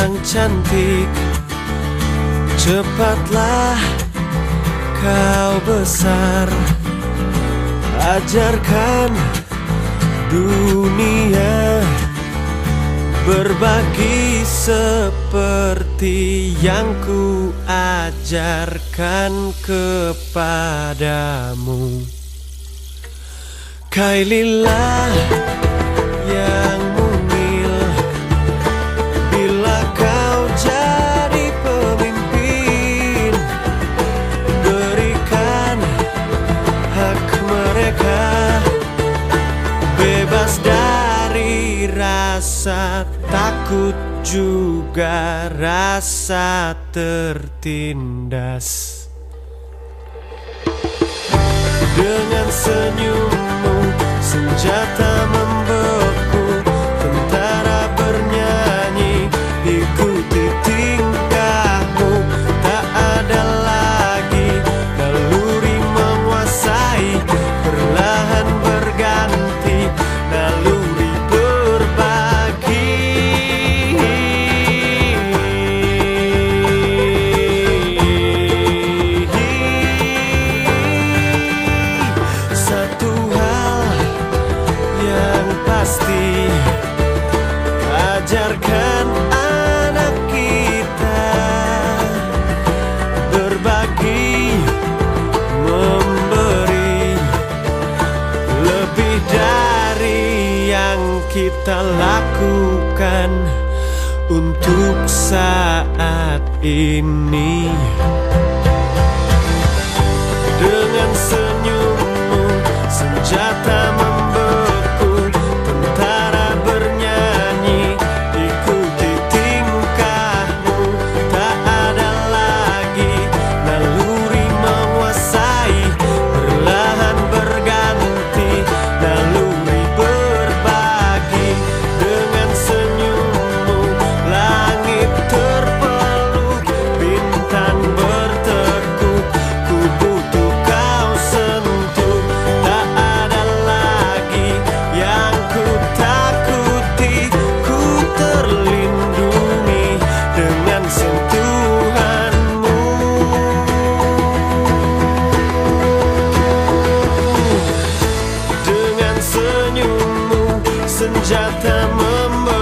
yang cantik. Cepatlah kau besar. Ajarkan dunia Berbagi seperti yang ku ajarkan kepadamu. Kaililah rasa takut juga rasa tertindas. Dengan senyummu senjata membeku pasti Ajarkan anak kita Berbagi Memberi Lebih dari yang kita lakukan Untuk saat ini senyummu senjata membawa